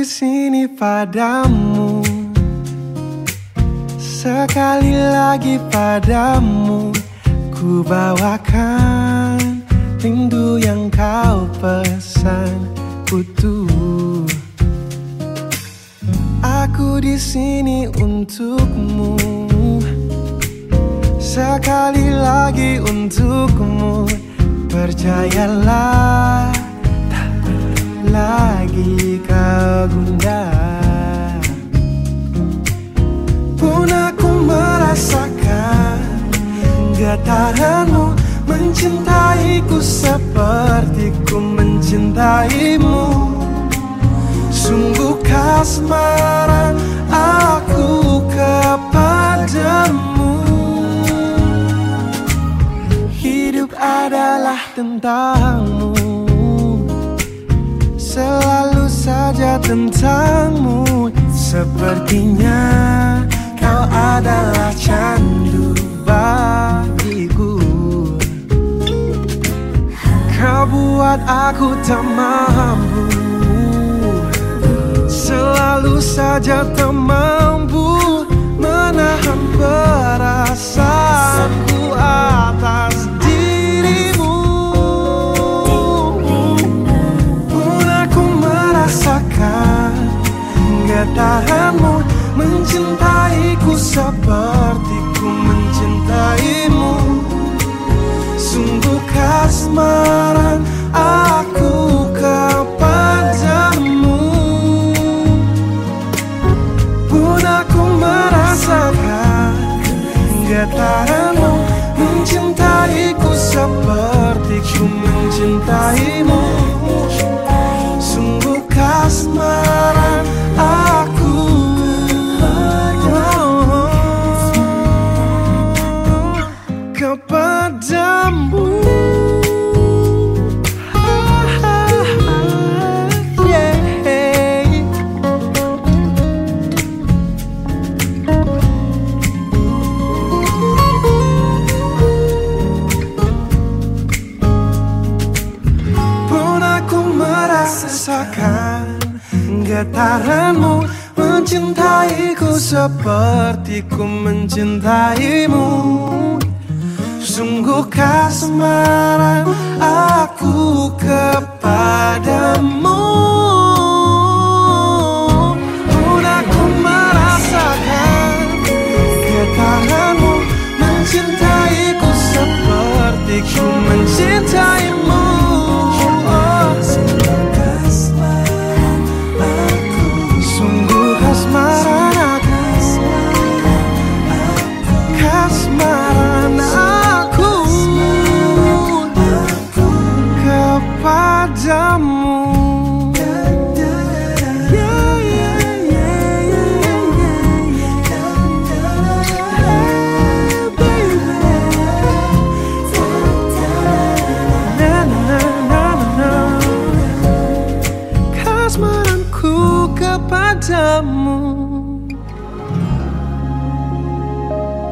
di sini padamu. Sekali lagi padamu Ku bawakan rindu yang kau pesan utuh. Aku di sini untukmu. Sekali lagi untukmu Percayalah lagi kau gundah Pun aku merasakan Getaranmu mencintaiku seperti ku mencintaimu. Sungguh kasmaran aku kepadamu. Hidup adalah tentangmu Selalu saja tentangmu. Sepertinya kau adalah candu bagiku. Kau buat aku tak mampu. Selalu saja tak Getaranmu mencintaiku seperti ku mencintaimu. Sungguh kasmaran Pun aku merasakan Getaranmu. Mencintaiku seperti ku mencintaimu Sungguh kasmaran aku kepadamu? matamu